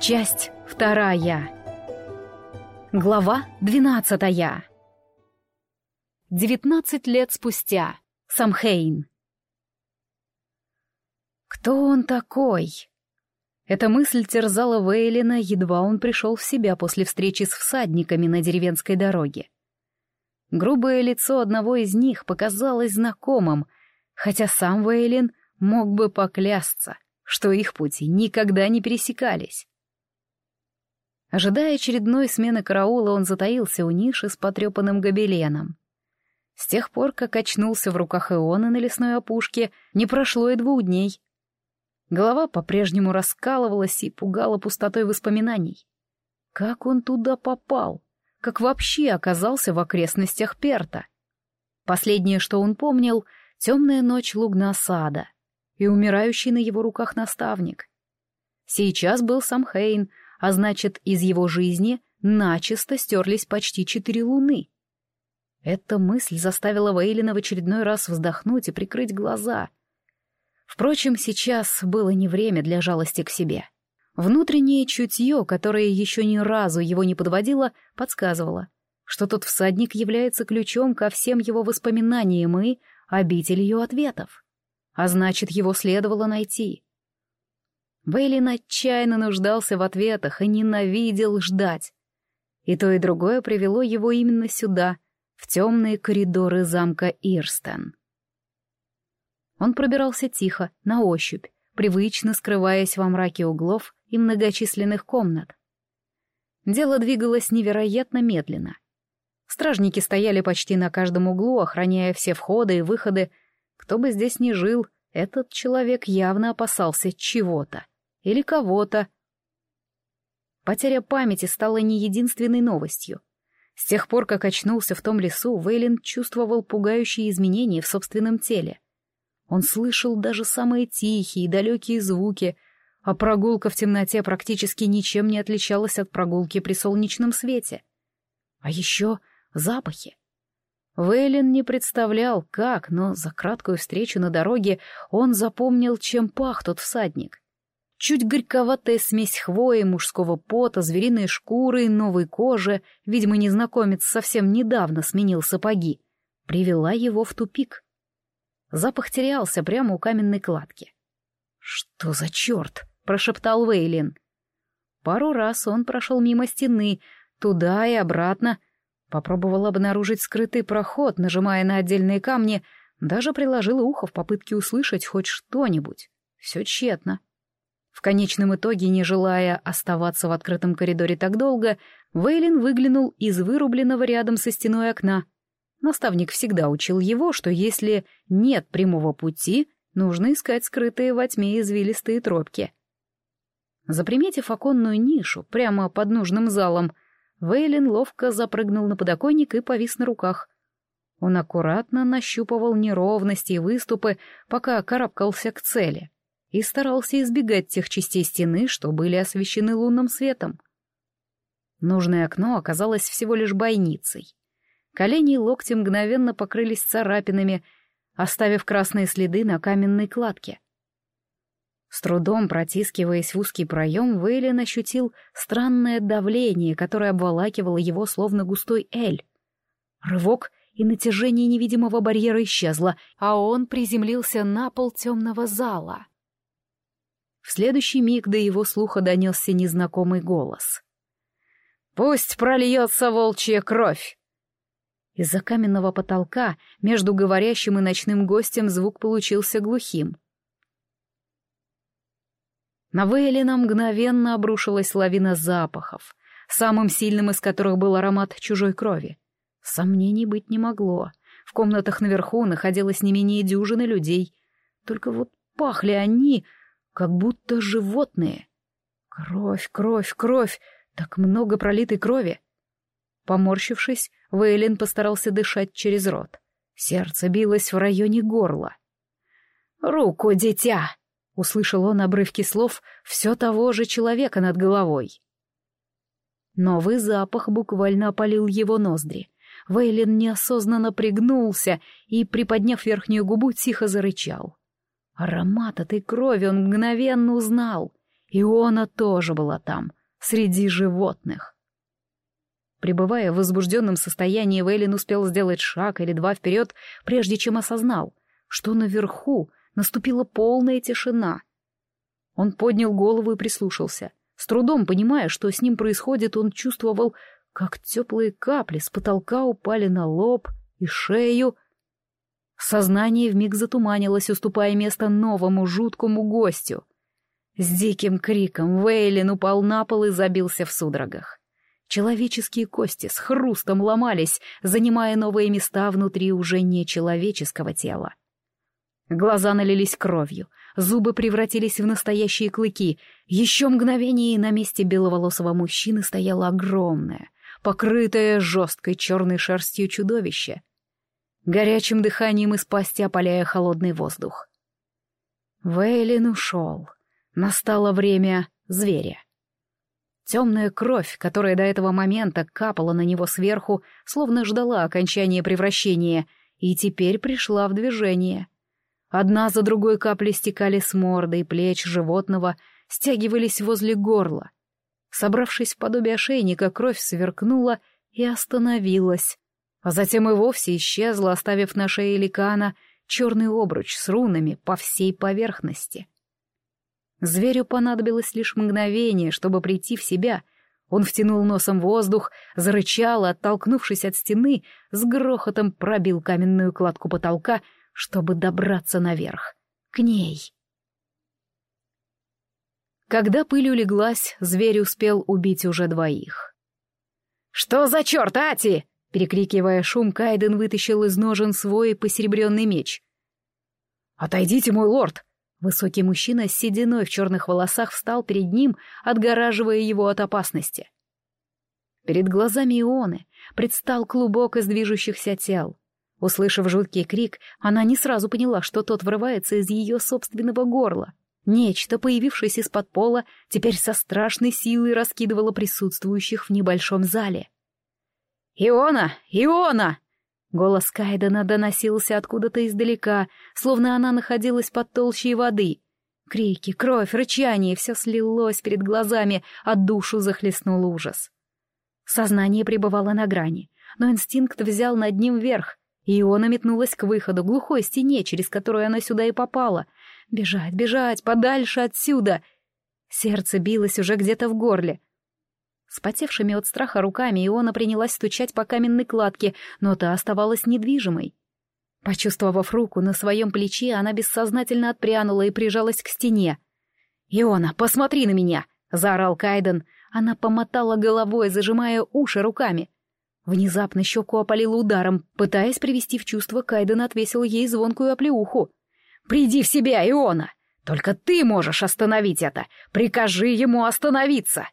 Часть вторая. Глава двенадцатая. Девятнадцать лет спустя. Самхейн. Кто он такой? Эта мысль терзала Вейлина, едва он пришел в себя после встречи с всадниками на деревенской дороге. Грубое лицо одного из них показалось знакомым, хотя сам Вейлин мог бы поклясться, что их пути никогда не пересекались. Ожидая очередной смены караула, он затаился у ниши с потрепанным гобеленом. С тех пор, как очнулся в руках Иона на лесной опушке, не прошло и двух дней. Голова по-прежнему раскалывалась и пугала пустотой воспоминаний. Как он туда попал? Как вообще оказался в окрестностях Перта? Последнее, что он помнил — темная ночь Лугнасада и умирающий на его руках наставник. Сейчас был сам Хейн, а значит, из его жизни начисто стерлись почти четыре луны. Эта мысль заставила Вейлина в очередной раз вздохнуть и прикрыть глаза — Впрочем, сейчас было не время для жалости к себе. Внутреннее чутье, которое еще ни разу его не подводило, подсказывало, что тот всадник является ключом ко всем его воспоминаниям и обителью ответов. А значит, его следовало найти. Бейлин отчаянно нуждался в ответах и ненавидел ждать. И то, и другое привело его именно сюда, в темные коридоры замка Ирстен. Он пробирался тихо, на ощупь, привычно скрываясь во мраке углов и многочисленных комнат. Дело двигалось невероятно медленно. Стражники стояли почти на каждом углу, охраняя все входы и выходы. Кто бы здесь ни жил, этот человек явно опасался чего-то или кого-то. Потеря памяти стала не единственной новостью. С тех пор, как очнулся в том лесу, Вейлин чувствовал пугающие изменения в собственном теле — он слышал даже самые тихие и далекие звуки, а прогулка в темноте практически ничем не отличалась от прогулки при солнечном свете. А еще запахи. Вейлин не представлял, как, но за краткую встречу на дороге он запомнил, чем пах тот всадник. Чуть горьковатая смесь хвои, мужского пота, звериной шкуры новой кожи, видимо, незнакомец совсем недавно сменил сапоги, привела его в тупик. Запах терялся прямо у каменной кладки. «Что за черт?» — прошептал Вейлин. Пару раз он прошел мимо стены, туда и обратно. Попробовал обнаружить скрытый проход, нажимая на отдельные камни, даже приложил ухо в попытке услышать хоть что-нибудь. Все тщетно. В конечном итоге, не желая оставаться в открытом коридоре так долго, Вейлин выглянул из вырубленного рядом со стеной окна — Наставник всегда учил его, что если нет прямого пути, нужно искать скрытые во тьме извилистые тропки. Заприметив оконную нишу прямо под нужным залом, Вейлин ловко запрыгнул на подоконник и повис на руках. Он аккуратно нащупывал неровности и выступы, пока карабкался к цели, и старался избегать тех частей стены, что были освещены лунным светом. Нужное окно оказалось всего лишь бойницей. Колени и локти мгновенно покрылись царапинами, оставив красные следы на каменной кладке. С трудом протискиваясь в узкий проем, Вейлин ощутил странное давление, которое обволакивало его словно густой эль. Рывок, и натяжение невидимого барьера исчезло, а он приземлился на пол темного зала. В следующий миг до его слуха донесся незнакомый голос. «Пусть прольется волчья кровь!» Из-за каменного потолка между говорящим и ночным гостем звук получился глухим. На Вейлина мгновенно обрушилась лавина запахов, самым сильным из которых был аромат чужой крови. Сомнений быть не могло. В комнатах наверху находилось не менее дюжины людей. Только вот пахли они, как будто животные. Кровь, кровь, кровь, так много пролитой крови. Поморщившись, Вейлин постарался дышать через рот. Сердце билось в районе горла. «Руку, дитя!» — услышал он обрывки слов все того же человека над головой. Новый запах буквально опалил его ноздри. Вейлин неосознанно пригнулся и, приподняв верхнюю губу, тихо зарычал. Аромат этой крови он мгновенно узнал. Иона тоже была там, среди животных. Пребывая в возбужденном состоянии, Вейлин успел сделать шаг или два вперед, прежде чем осознал, что наверху наступила полная тишина. Он поднял голову и прислушался. С трудом понимая, что с ним происходит, он чувствовал, как теплые капли с потолка упали на лоб и шею. Сознание вмиг затуманилось, уступая место новому жуткому гостю. С диким криком Вейлин упал на пол и забился в судорогах. Человеческие кости с хрустом ломались, занимая новые места внутри уже нечеловеческого тела. Глаза налились кровью, зубы превратились в настоящие клыки. Еще мгновение, и на месте беловолосого мужчины стояло огромное, покрытое жесткой черной шерстью чудовище. Горячим дыханием из пасти опаляя холодный воздух. Вейлин ушел. Настало время зверя. Темная кровь, которая до этого момента капала на него сверху, словно ждала окончания превращения, и теперь пришла в движение. Одна за другой капли стекали с морды и плеч животного, стягивались возле горла. Собравшись в подобие ошейника, кровь сверкнула и остановилась, а затем и вовсе исчезла, оставив на шее ликана черный обруч с рунами по всей поверхности. Зверю понадобилось лишь мгновение, чтобы прийти в себя. Он втянул носом воздух, зарычал, оттолкнувшись от стены, с грохотом пробил каменную кладку потолка, чтобы добраться наверх, к ней. Когда пыль улеглась, зверь успел убить уже двоих. «Что за черт, Ати?» Перекрикивая шум, Кайден вытащил из ножен свой посеребренный меч. «Отойдите, мой лорд!» Высокий мужчина с сединой в черных волосах встал перед ним, отгораживая его от опасности. Перед глазами Ионы предстал клубок из движущихся тел. Услышав жуткий крик, она не сразу поняла, что тот врывается из ее собственного горла. Нечто, появившееся из-под пола, теперь со страшной силой раскидывало присутствующих в небольшом зале. «Иона! Иона!» Голос Кайдена доносился откуда-то издалека, словно она находилась под толщей воды. Крики, кровь, рычание — все слилось перед глазами, а душу захлестнул ужас. Сознание пребывало на грани, но инстинкт взял над ним верх, и Иона метнулась к выходу, глухой стене, через которую она сюда и попала. Бежать, бежать, подальше отсюда! Сердце билось уже где-то в горле — Спотевшими от страха руками Иона принялась стучать по каменной кладке, но та оставалась недвижимой. Почувствовав руку на своем плече, она бессознательно отпрянула и прижалась к стене. «Иона, посмотри на меня!» — заорал Кайден. Она помотала головой, зажимая уши руками. Внезапно щеку опалила ударом. Пытаясь привести в чувство, Кайден отвесил ей звонкую оплеуху. «Приди в себя, Иона! Только ты можешь остановить это! Прикажи ему остановиться!»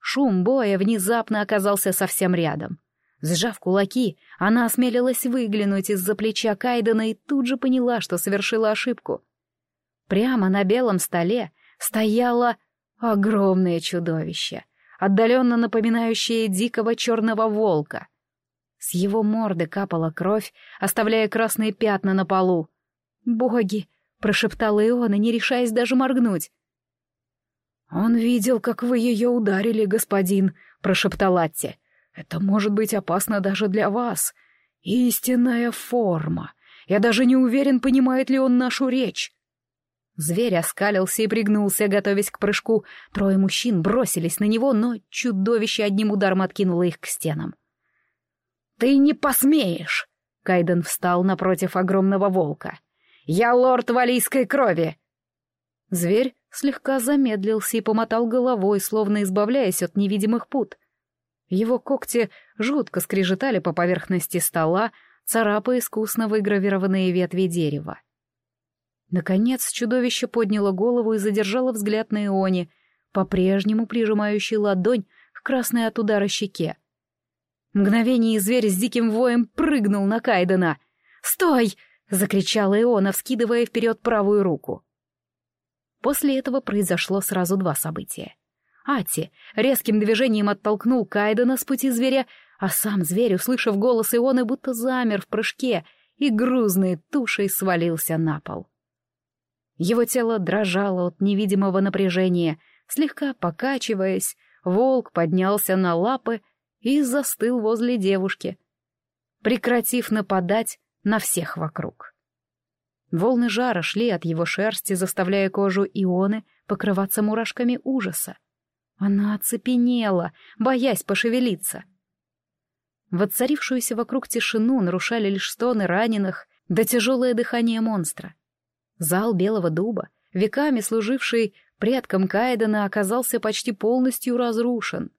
Шум боя внезапно оказался совсем рядом. Сжав кулаки, она осмелилась выглянуть из-за плеча Кайдена и тут же поняла, что совершила ошибку. Прямо на белом столе стояло огромное чудовище, отдаленно напоминающее дикого черного волка. С его морды капала кровь, оставляя красные пятна на полу. «Боги!» — прошептала Иона, не решаясь даже моргнуть. «Он видел, как вы ее ударили, господин», — прошептал Атти. «Это может быть опасно даже для вас. Истинная форма. Я даже не уверен, понимает ли он нашу речь». Зверь оскалился и пригнулся, готовясь к прыжку. Трое мужчин бросились на него, но чудовище одним ударом откинуло их к стенам. «Ты не посмеешь!» Кайден встал напротив огромного волка. «Я лорд валийской крови!» Зверь слегка замедлился и помотал головой, словно избавляясь от невидимых пут. Его когти жутко скрежетали по поверхности стола, царапая искусно выгравированные ветви дерева. Наконец чудовище подняло голову и задержало взгляд на Ионе, по-прежнему прижимающий ладонь к красной от удара щеке. Мгновение зверь с диким воем прыгнул на Кайдена. «Стой!» — закричала Иона, вскидывая вперед правую руку. После этого произошло сразу два события. Ати резким движением оттолкнул Кайдена с пути зверя, а сам зверь, услышав голос Ионы, будто замер в прыжке и грузной тушей свалился на пол. Его тело дрожало от невидимого напряжения, слегка покачиваясь, волк поднялся на лапы и застыл возле девушки, прекратив нападать на всех вокруг. Волны жара шли от его шерсти, заставляя кожу Ионы покрываться мурашками ужаса. Она оцепенела, боясь пошевелиться. Воцарившуюся вокруг тишину нарушали лишь стоны раненых да тяжелое дыхание монстра. Зал Белого Дуба, веками служивший предком Кайдена, оказался почти полностью разрушен.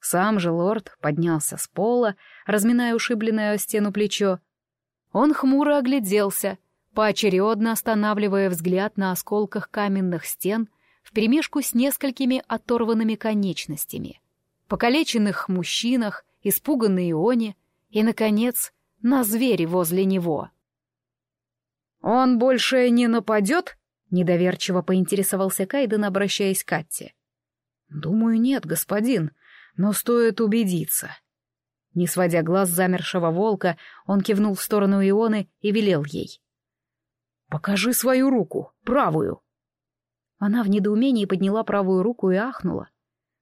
Сам же лорд поднялся с пола, разминая ушибленное о стену плечо. Он хмуро огляделся, поочередно останавливая взгляд на осколках каменных стен вперемешку с несколькими оторванными конечностями, покалеченных мужчинах, испуганной Ионе и, наконец, на звере возле него. «Он больше не нападет?» — недоверчиво поинтересовался Кайден, обращаясь к Катте. «Думаю, нет, господин, но стоит убедиться». Не сводя глаз замершего волка, он кивнул в сторону Ионы и велел ей. «Покажи свою руку, правую!» Она в недоумении подняла правую руку и ахнула.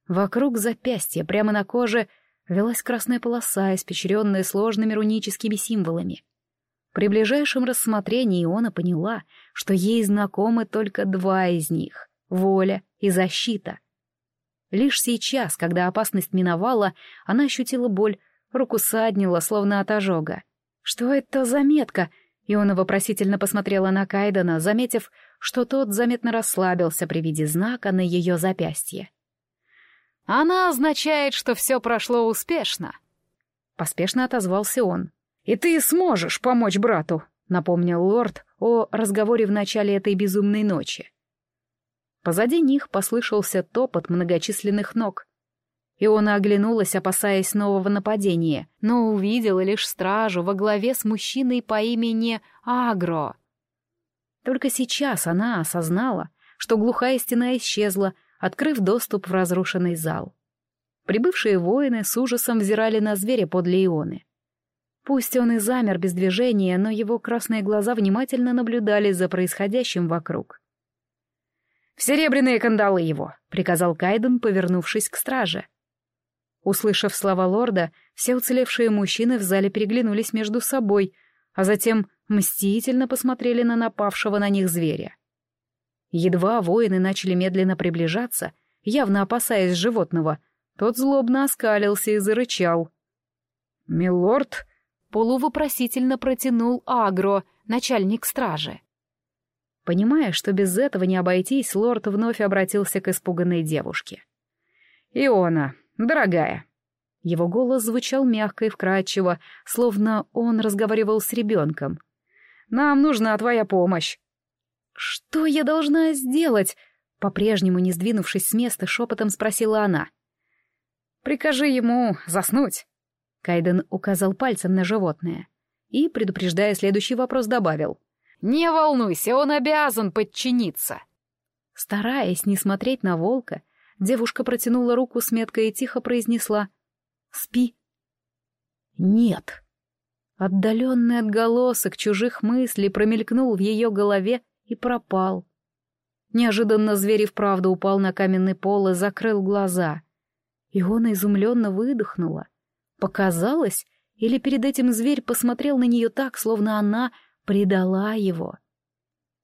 Вокруг запястья, прямо на коже, велась красная полоса, испечренная сложными руническими символами. При ближайшем рассмотрении Иона поняла, что ей знакомы только два из них — воля и защита. Лишь сейчас, когда опасность миновала, она ощутила боль, руку саднила, словно от ожога. «Что это за метка?» Иона вопросительно посмотрела на Кайдена, заметив, что тот заметно расслабился при виде знака на ее запястье. «Она означает, что все прошло успешно», — поспешно отозвался он. «И ты сможешь помочь брату», — напомнил лорд о разговоре в начале этой безумной ночи. Позади них послышался топот многочисленных ног. Иона оглянулась, опасаясь нового нападения, но увидела лишь стражу во главе с мужчиной по имени Агро. Только сейчас она осознала, что глухая стена исчезла, открыв доступ в разрушенный зал. Прибывшие воины с ужасом взирали на зверя подле Ионы. Пусть он и замер без движения, но его красные глаза внимательно наблюдали за происходящим вокруг. «В серебряные кандалы его!» — приказал Кайден, повернувшись к страже. Услышав слова лорда, все уцелевшие мужчины в зале переглянулись между собой, а затем мстительно посмотрели на напавшего на них зверя. Едва воины начали медленно приближаться, явно опасаясь животного, тот злобно оскалился и зарычал. «Милорд!» Полувопросительно протянул Агро, начальник стражи. Понимая, что без этого не обойтись, лорд вновь обратился к испуганной девушке. «Иона, дорогая». Его голос звучал мягко и вкрадчиво, словно он разговаривал с ребенком. «Нам нужна твоя помощь». «Что я должна сделать?» По-прежнему не сдвинувшись с места, шепотом спросила она. «Прикажи ему заснуть». Кайден указал пальцем на животное и, предупреждая следующий вопрос, добавил. «Не волнуйся, он обязан подчиниться». Стараясь не смотреть на волка, девушка протянула руку с меткой и тихо произнесла «Спи». «Нет». Отдаленный отголосок чужих мыслей промелькнул в ее голове и пропал. Неожиданно зверь и вправду упал на каменный пол и закрыл глаза. И он изумленно выдохнула — Показалось, или перед этим зверь посмотрел на нее так, словно она предала его.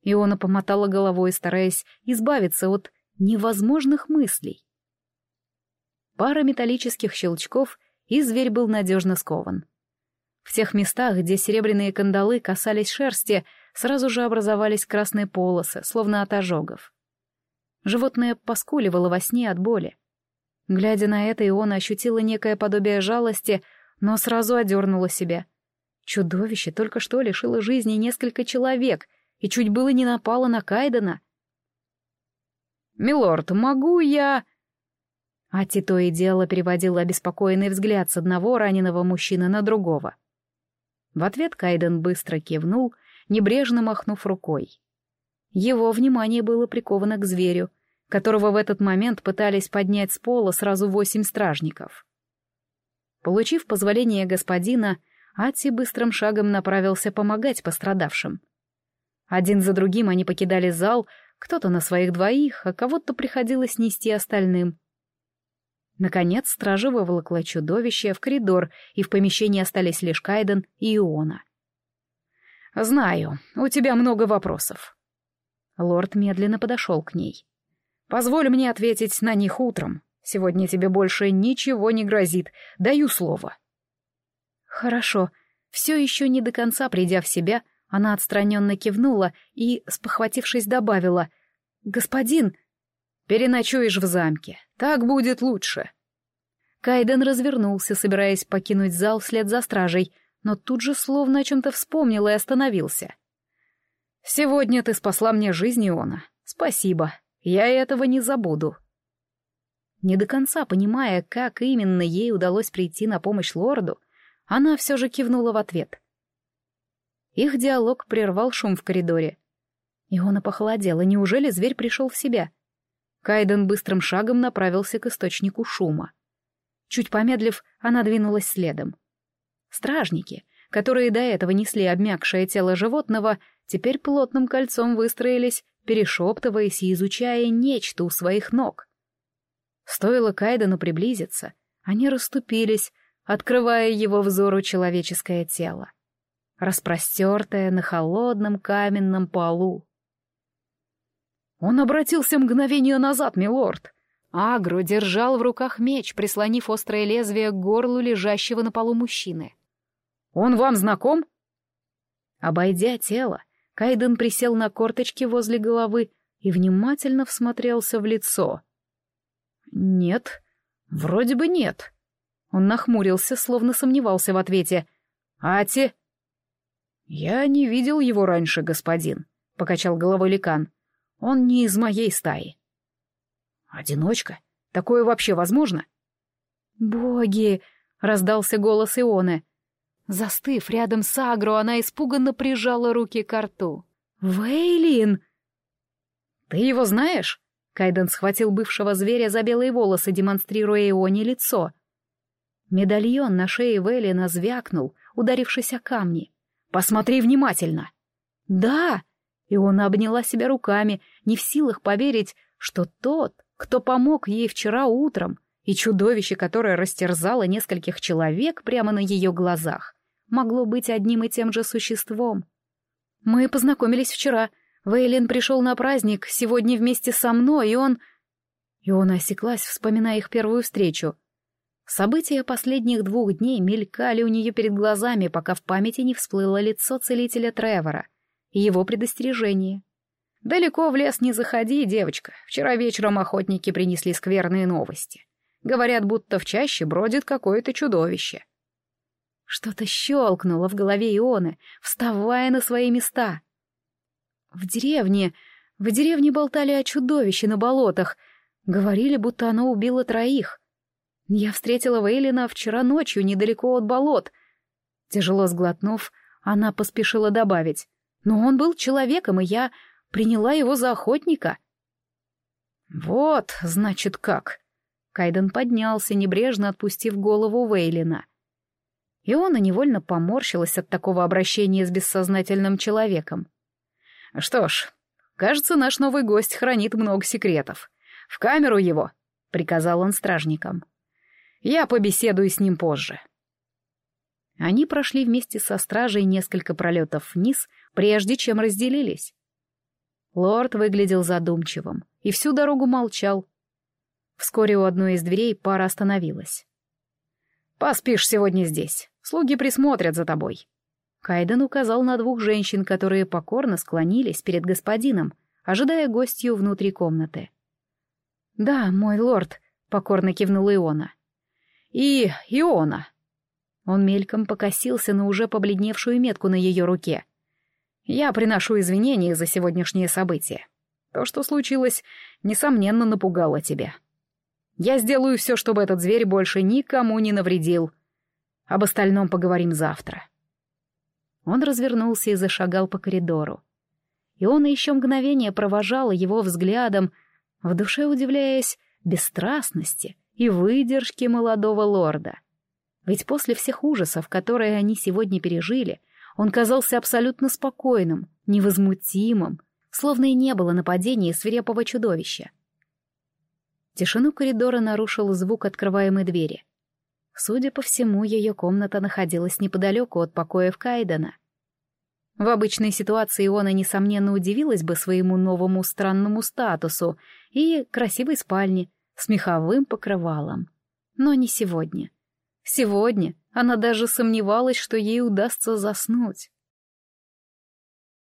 Иона помотала головой, стараясь избавиться от невозможных мыслей. Пара металлических щелчков, и зверь был надежно скован. В тех местах, где серебряные кандалы касались шерсти, сразу же образовались красные полосы, словно от ожогов. Животное поскуливало во сне от боли. Глядя на это, Иона ощутила некое подобие жалости, но сразу одернула себя. Чудовище только что лишило жизни несколько человек и чуть было не напало на Кайдена. «Милорд, могу я...» Ати то и дело переводила обеспокоенный взгляд с одного раненого мужчины на другого. В ответ Кайден быстро кивнул, небрежно махнув рукой. Его внимание было приковано к зверю — которого в этот момент пытались поднять с пола сразу восемь стражников. Получив позволение господина, Ати быстрым шагом направился помогать пострадавшим. Один за другим они покидали зал, кто-то на своих двоих, а кого-то приходилось нести остальным. Наконец стража выволокла чудовище в коридор, и в помещении остались лишь Кайден и Иона. «Знаю, у тебя много вопросов». Лорд медленно подошел к ней. «Позволь мне ответить на них утром. Сегодня тебе больше ничего не грозит, даю слово». «Хорошо». Все еще не до конца придя в себя, она отстраненно кивнула и, спохватившись, добавила «Господин...» «Переночуешь в замке. Так будет лучше». Кайден развернулся, собираясь покинуть зал вслед за стражей, но тут же словно о чем-то вспомнил и остановился. «Сегодня ты спасла мне жизнь, Иона. Спасибо. Я этого не забуду». Не до конца понимая, как именно ей удалось прийти на помощь лорду, она все же кивнула в ответ. Их диалог прервал шум в коридоре. Иона похолодела, неужели зверь пришел в себя? Кайден быстрым шагом направился к источнику шума. Чуть помедлив, она двинулась следом. Стражники, которые до этого несли обмякшее тело животного, теперь плотным кольцом выстроились, перешептываясь и изучая нечто у своих ног. Стоило Кайдену приблизиться, они расступились, открывая его взору человеческое тело, распростертое на холодном каменном полу. Он обратился мгновение назад, милорд. Агро держал в руках меч, прислонив острое лезвие к горлу лежащего на полу мужчины. «Он вам знаком?» Обойдя тело, Кайден присел на корточки возле головы и внимательно всмотрелся в лицо. «Нет, вроде бы нет». Он нахмурился, словно сомневался в ответе. «Ати?» «Я не видел его раньше, господин», — покачал головой Ликан. «Он не из моей стаи». «Одиночка? Такое вообще возможно?» «Боги!» — раздался голос Ионы. Застыв рядом с Агро, она испуганно прижала руки к рту. «Вейлин!» «Ты его знаешь?» Кайден схватил бывшего зверя за белые волосы, демонстрируя Ионе лицо — Медальон на шее Велина звякнул, ударившись о камни. «Посмотри внимательно!» «Да!» И он обняла себя руками, не в силах поверить, что тот, кто помог ей вчера утром, и чудовище, которое растерзало нескольких человек прямо на ее глазах, могло быть одним и тем же существом. «Мы познакомились вчера. Вейлин пришел на праздник сегодня вместе со мной, и он...» И он осеклась, вспоминая их первую встречу — События последних двух дней мелькали у нее перед глазами, пока в памяти не всплыло лицо целителя Тревора и его предостережение. «Далеко в лес не заходи, девочка. Вчера вечером охотники принесли скверные новости. Говорят, будто в чаще бродит какое-то чудовище». Что-то щелкнуло в голове Ионы, вставая на свои места. В деревне... В деревне болтали о чудовище на болотах. Говорили, будто оно убило троих. Я встретила Вейлина вчера ночью недалеко от болот. Тяжело сглотнув, она поспешила добавить. Но он был человеком, и я приняла его за охотника. Вот, значит, как. Кайден поднялся, небрежно отпустив голову Вейлина. И он невольно поморщилась от такого обращения с бессознательным человеком. Что ж, кажется, наш новый гость хранит много секретов. В камеру его, — приказал он стражникам. Я побеседую с ним позже. Они прошли вместе со стражей несколько пролетов вниз, прежде чем разделились. Лорд выглядел задумчивым и всю дорогу молчал. Вскоре у одной из дверей пара остановилась. «Поспишь сегодня здесь. Слуги присмотрят за тобой». Кайден указал на двух женщин, которые покорно склонились перед господином, ожидая гостью внутри комнаты. «Да, мой лорд», — покорно кивнула Иона и Иона». Он мельком покосился на уже побледневшую метку на ее руке. «Я приношу извинения за сегодняшнее событие. То, что случилось, несомненно, напугало тебя. Я сделаю все, чтобы этот зверь больше никому не навредил. Об остальном поговорим завтра». Он развернулся и зашагал по коридору. И он еще мгновение провожал его взглядом, в душе удивляясь бесстрастности — и выдержки молодого лорда. Ведь после всех ужасов, которые они сегодня пережили, Он казался абсолютно спокойным, невозмутимым, словно и не было нападения свирепого чудовища. Тишину коридора нарушил звук открываемой двери. Судя по всему, ее комната находилась неподалеку от покоев Кайдена. В обычной ситуации Иона, несомненно, удивилась бы своему новому странному статусу и красивой спальне с меховым покрывалом. Но не сегодня. Сегодня она даже сомневалась, что ей удастся заснуть.